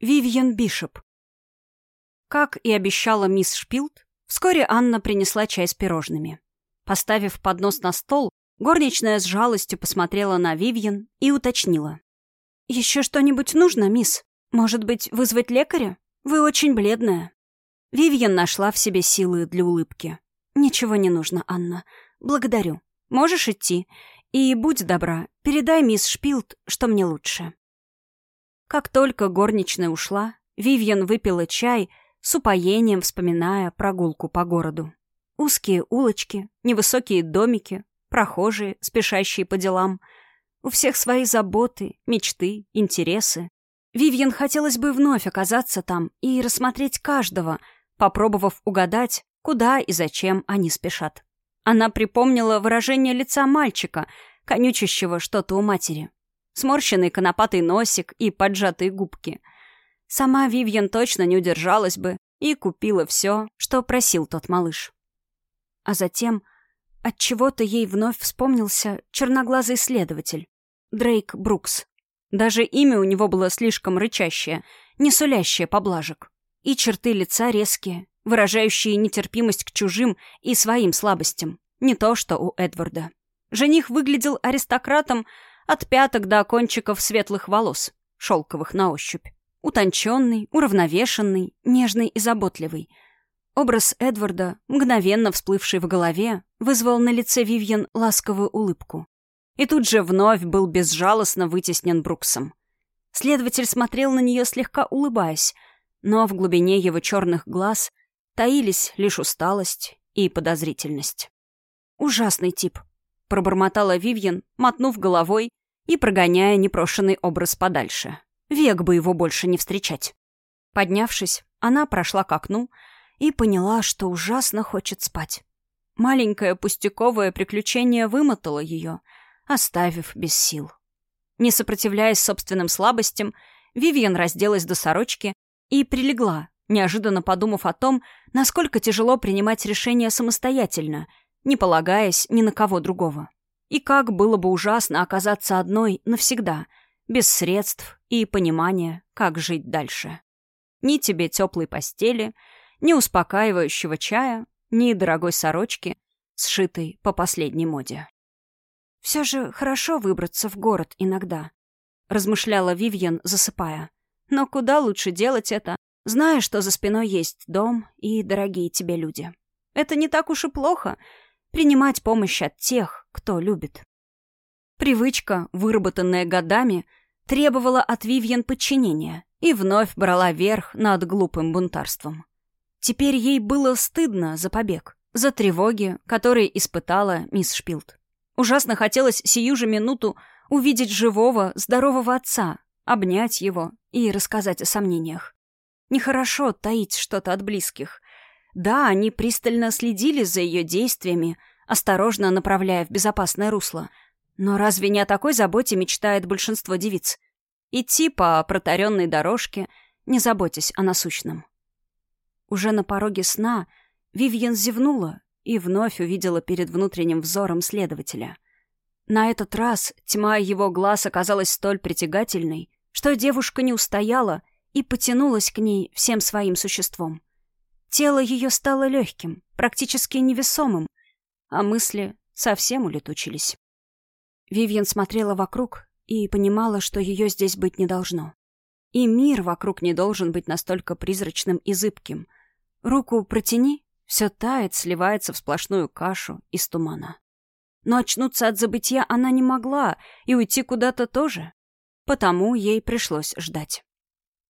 Вивьен Бишоп. Как и обещала мисс Шпилд, вскоре Анна принесла чай с пирожными. Поставив поднос на стол, горничная с жалостью посмотрела на Вивьен и уточнила. «Еще что-нибудь нужно, мисс? Может быть, вызвать лекаря? Вы очень бледная». Вивьен нашла в себе силы для улыбки. «Ничего не нужно, Анна. Благодарю. Можешь идти. И будь добра, передай мисс Шпилд, что мне лучше». Как только горничная ушла, Вивьен выпила чай, с упоением вспоминая прогулку по городу. Узкие улочки, невысокие домики, прохожие, спешащие по делам. У всех свои заботы, мечты, интересы. Вивьен хотелось бы вновь оказаться там и рассмотреть каждого, попробовав угадать, куда и зачем они спешат. Она припомнила выражение лица мальчика, конючащего что-то у матери сморщенный конопатый носик и поджатые губки. Сама Вивьен точно не удержалась бы и купила все, что просил тот малыш. А затем от чего то ей вновь вспомнился черноглазый следователь, Дрейк Брукс. Даже имя у него было слишком рычащее, не сулящее поблажек. И черты лица резкие, выражающие нетерпимость к чужим и своим слабостям. Не то, что у Эдварда. Жених выглядел аристократом, от пяток до кончиков светлых волос, шелковых на ощупь. Утонченный, уравновешенный, нежный и заботливый. Образ Эдварда, мгновенно всплывший в голове, вызвал на лице Вивьен ласковую улыбку. И тут же вновь был безжалостно вытеснен Бруксом. Следователь смотрел на нее слегка улыбаясь, но в глубине его черных глаз таились лишь усталость и подозрительность. «Ужасный тип», — пробормотала Вивьен, мотнув головой и прогоняя непрошенный образ подальше. Век бы его больше не встречать. Поднявшись, она прошла к окну и поняла, что ужасно хочет спать. Маленькое пустяковое приключение вымотало ее, оставив без сил. Не сопротивляясь собственным слабостям, Вивьен разделась до сорочки и прилегла, неожиданно подумав о том, насколько тяжело принимать решения самостоятельно, не полагаясь ни на кого другого. И как было бы ужасно оказаться одной навсегда, без средств и понимания, как жить дальше. Ни тебе теплой постели, ни успокаивающего чая, ни дорогой сорочки, сшитой по последней моде. «Все же хорошо выбраться в город иногда», — размышляла Вивьен, засыпая. «Но куда лучше делать это, зная, что за спиной есть дом и дорогие тебе люди? Это не так уж и плохо — принимать помощь от тех, кто любит. Привычка, выработанная годами, требовала от Вивьен подчинения и вновь брала верх над глупым бунтарством. Теперь ей было стыдно за побег, за тревоги, которые испытала мисс Шпилд. Ужасно хотелось сию же минуту увидеть живого, здорового отца, обнять его и рассказать о сомнениях. Нехорошо таить что-то от близких, да, они пристально следили за ее действиями, осторожно направляя в безопасное русло. Но разве не о такой заботе мечтает большинство девиц? Идти по протаренной дорожке, не заботясь о насущном. Уже на пороге сна Вивьен зевнула и вновь увидела перед внутренним взором следователя. На этот раз тьма его глаз оказалась столь притягательной, что девушка не устояла и потянулась к ней всем своим существом. Тело ее стало легким, практически невесомым, а мысли совсем улетучились. Вивьен смотрела вокруг и понимала, что ее здесь быть не должно. И мир вокруг не должен быть настолько призрачным и зыбким. Руку протяни, все тает, сливается в сплошную кашу из тумана. Но очнуться от забытия она не могла, и уйти куда-то тоже. Потому ей пришлось ждать.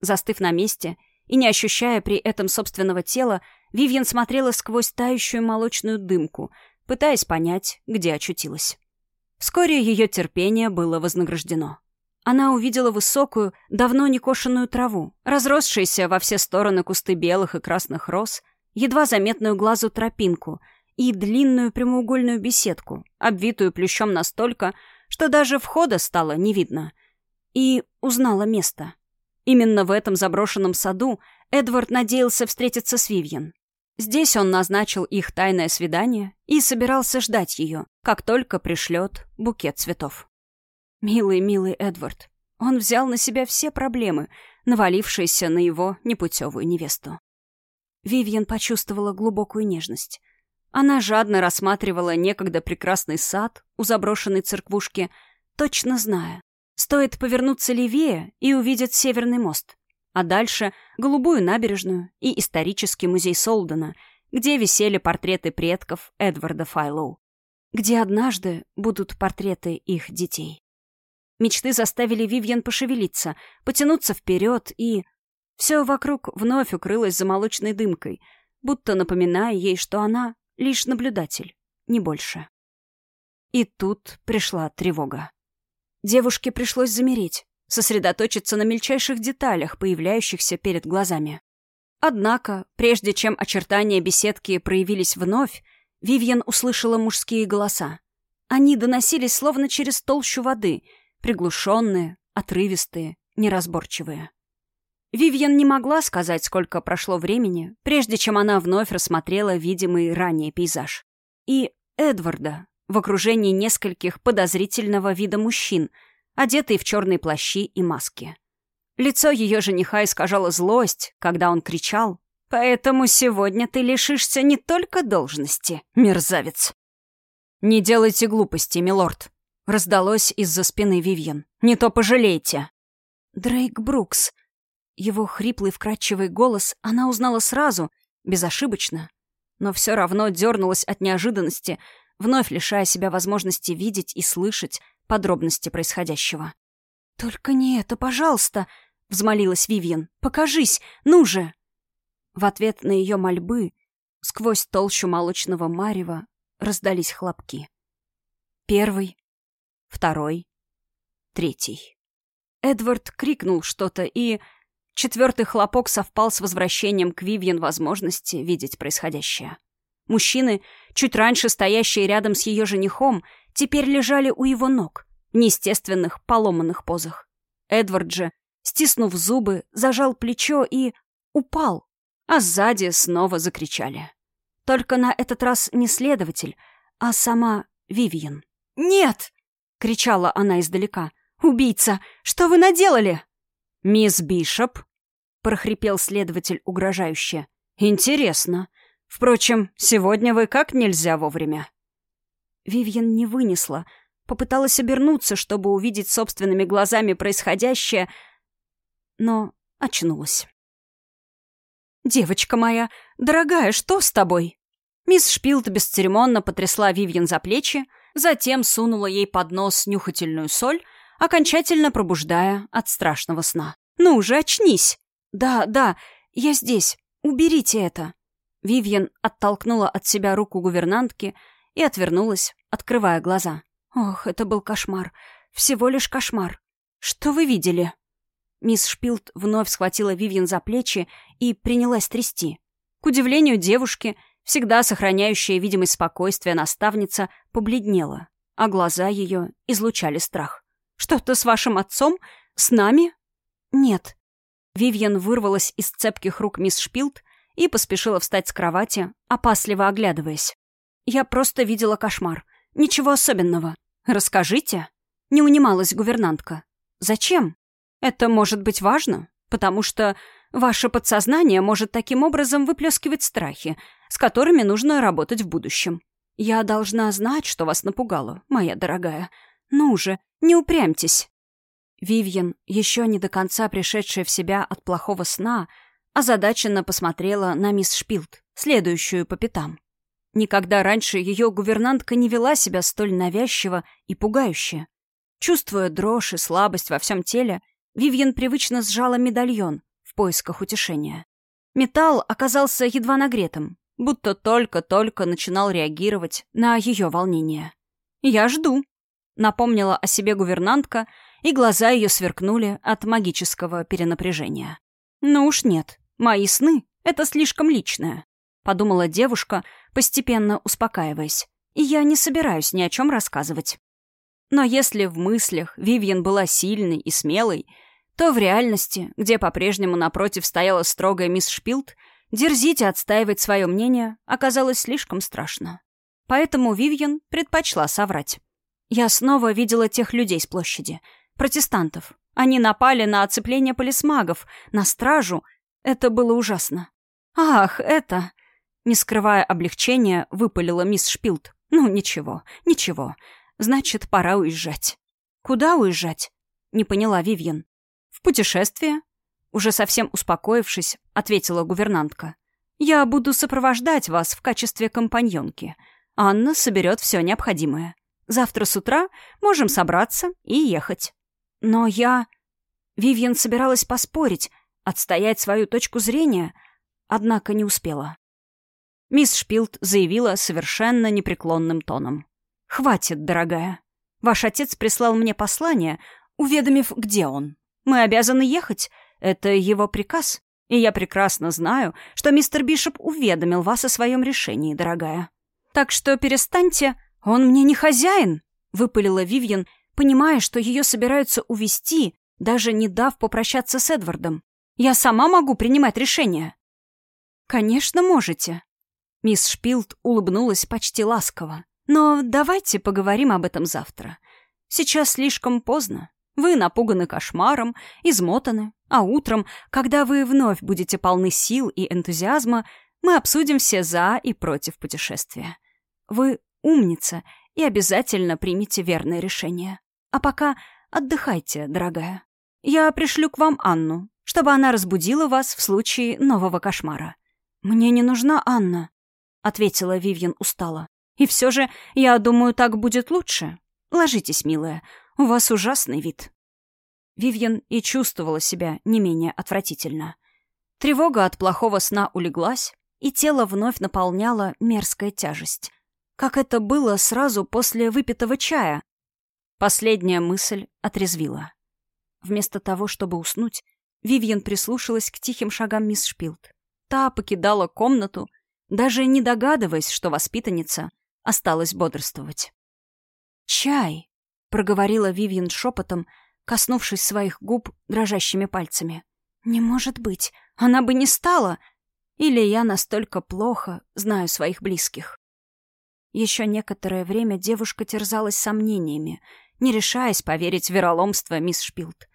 Застыв на месте, и не ощущая при этом собственного тела, Вивьен смотрела сквозь тающую молочную дымку, пытаясь понять, где очутилась. Вскоре ее терпение было вознаграждено. Она увидела высокую, давно не кошенную траву, разросшиеся во все стороны кусты белых и красных роз, едва заметную глазу тропинку и длинную прямоугольную беседку, обвитую плющом настолько, что даже входа стало не видно. И узнала место — Именно в этом заброшенном саду Эдвард надеялся встретиться с Вивьен. Здесь он назначил их тайное свидание и собирался ждать ее, как только пришлет букет цветов. Милый, милый Эдвард. Он взял на себя все проблемы, навалившиеся на его непутевую невесту. Вивьен почувствовала глубокую нежность. Она жадно рассматривала некогда прекрасный сад у заброшенной церквушки, точно зная, стоит повернуться левее и увидеть Северный мост, а дальше — голубую набережную и исторический музей Солдена, где висели портреты предков Эдварда Файлоу, где однажды будут портреты их детей. Мечты заставили Вивьен пошевелиться, потянуться вперед, и... Все вокруг вновь укрылось за молочной дымкой, будто напоминая ей, что она лишь наблюдатель, не больше. И тут пришла тревога. Девушке пришлось замереть, сосредоточиться на мельчайших деталях, появляющихся перед глазами. Однако, прежде чем очертания беседки проявились вновь, Вивьен услышала мужские голоса. Они доносились словно через толщу воды, приглушенные, отрывистые, неразборчивые. Вивьен не могла сказать, сколько прошло времени, прежде чем она вновь рассмотрела видимый ранее пейзаж. И Эдварда в окружении нескольких подозрительного вида мужчин, одетые в черные плащи и маски. Лицо ее жениха искажало злость, когда он кричал «Поэтому сегодня ты лишишься не только должности, мерзавец!» «Не делайте глупости, милорд!» — раздалось из-за спины Вивьен. «Не то пожалеете!» Дрейк Брукс. Его хриплый вкрадчивый голос она узнала сразу, безошибочно, но все равно дернулась от неожиданности, вновь лишая себя возможности видеть и слышать подробности происходящего. «Только не это, пожалуйста!» — взмолилась Вивьен. «Покажись! Ну же!» В ответ на ее мольбы сквозь толщу молочного марева раздались хлопки. Первый, второй, третий. Эдвард крикнул что-то, и четвертый хлопок совпал с возвращением к Вивьен возможности видеть происходящее. Мужчины, чуть раньше стоящие рядом с ее женихом, теперь лежали у его ног, в неестественных, поломанных позах. Эдвард же стиснув зубы, зажал плечо и упал, а сзади снова закричали. Только на этот раз не следователь, а сама Вивиан. «Нет!» — кричала она издалека. «Убийца! Что вы наделали?» «Мисс Бишоп?» — прохрипел следователь угрожающе. «Интересно. Впрочем, сегодня вы как нельзя вовремя». Вивьен не вынесла, попыталась обернуться, чтобы увидеть собственными глазами происходящее, но очнулась. «Девочка моя, дорогая, что с тобой?» Мисс Шпилд бесцеремонно потрясла Вивьен за плечи, затем сунула ей под нос нюхательную соль, окончательно пробуждая от страшного сна. «Ну уже очнись!» «Да, да, я здесь. Уберите это!» Вивьен оттолкнула от себя руку гувернантки и отвернулась, открывая глаза. «Ох, это был кошмар. Всего лишь кошмар. Что вы видели?» Мисс Шпилт вновь схватила Вивьен за плечи и принялась трясти. К удивлению девушки, всегда сохраняющая видимость спокойствия наставница, побледнела, а глаза ее излучали страх. «Что-то с вашим отцом? С нами?» «Нет». Вивьен вырвалась из цепких рук мисс Шпилт и поспешила встать с кровати, опасливо оглядываясь. «Я просто видела кошмар. Ничего особенного. Расскажите?» Не унималась гувернантка. «Зачем?» Это может быть важно, потому что ваше подсознание может таким образом выплескивать страхи, с которыми нужно работать в будущем. Я должна знать, что вас напугало, моя дорогая. Ну же, не упрямьтесь. Вивьен, еще не до конца пришедшая в себя от плохого сна, озадаченно посмотрела на мисс Шпилд, следующую по пятам. Никогда раньше ее гувернантка не вела себя столь навязчиво и пугающе. Чувствуя дрожь и слабость во всем теле, Вивьен привычно сжала медальон в поисках утешения. Металл оказался едва нагретым, будто только-только начинал реагировать на ее волнение. «Я жду», — напомнила о себе гувернантка, и глаза ее сверкнули от магического перенапряжения. «Ну уж нет, мои сны — это слишком личное», — подумала девушка, постепенно успокаиваясь. «И я не собираюсь ни о чем рассказывать». Но если в мыслях Вивьен была сильной и смелой, то в реальности, где по-прежнему напротив стояла строгая мисс Шпилд, дерзить и отстаивать свое мнение оказалось слишком страшно. Поэтому Вивьен предпочла соврать. Я снова видела тех людей с площади. Протестантов. Они напали на оцепление полисмагов, на стражу. Это было ужасно. «Ах, это...» Не скрывая облегчения, выпалила мисс Шпилт. «Ну, ничего, ничего. Значит, пора уезжать». «Куда уезжать?» Не поняла Вивьен. «В путешествие?» Уже совсем успокоившись, ответила гувернантка. «Я буду сопровождать вас в качестве компаньонки. Анна соберет все необходимое. Завтра с утра можем собраться и ехать». «Но я...» Вивьен собиралась поспорить, отстоять свою точку зрения, однако не успела. Мисс Шпилт заявила совершенно непреклонным тоном. «Хватит, дорогая. Ваш отец прислал мне послание, уведомив, где он. Мы обязаны ехать. Это его приказ. И я прекрасно знаю, что мистер Бишоп уведомил вас о своем решении, дорогая. Так что перестаньте... Он мне не хозяин!» — выпалила Вивьен, понимая, что ее собираются увести, даже не дав попрощаться с Эдвардом. «Я сама могу принимать решения». «Конечно, можете», Мисс Шпилд улыбнулась почти ласково. «Но давайте поговорим об этом завтра. Сейчас слишком поздно. Вы напуганы кошмаром, измотаны, а утром, когда вы вновь будете полны сил и энтузиазма, мы обсудим все «за» и «против» путешествия. Вы умница и обязательно примите верное решение. А пока отдыхайте, дорогая. Я пришлю к вам Анну, чтобы она разбудила вас в случае нового кошмара. Мне не нужна Анна, ответила Вивьен устало. «И все же, я думаю, так будет лучше. Ложитесь, милая, у вас ужасный вид». Вивьен и чувствовала себя не менее отвратительно. Тревога от плохого сна улеглась, и тело вновь наполняла мерзкая тяжесть. Как это было сразу после выпитого чая. Последняя мысль отрезвила. Вместо того, чтобы уснуть, Вивьен прислушалась к тихим шагам мисс Шпилд. Та покидала комнату, даже не догадываясь, что воспитанница осталась бодрствовать. «Чай!» — проговорила Вивьен шепотом, коснувшись своих губ дрожащими пальцами. «Не может быть! Она бы не стала! Или я настолько плохо знаю своих близких?» Еще некоторое время девушка терзалась сомнениями, не решаясь поверить в вероломство мисс Шпилд.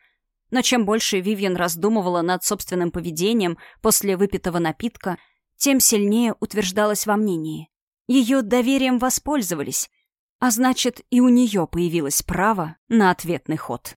Но чем больше Вивьен раздумывала над собственным поведением после выпитого напитка — тем сильнее утверждалась во мнении. Ее доверием воспользовались, а значит, и у нее появилось право на ответный ход.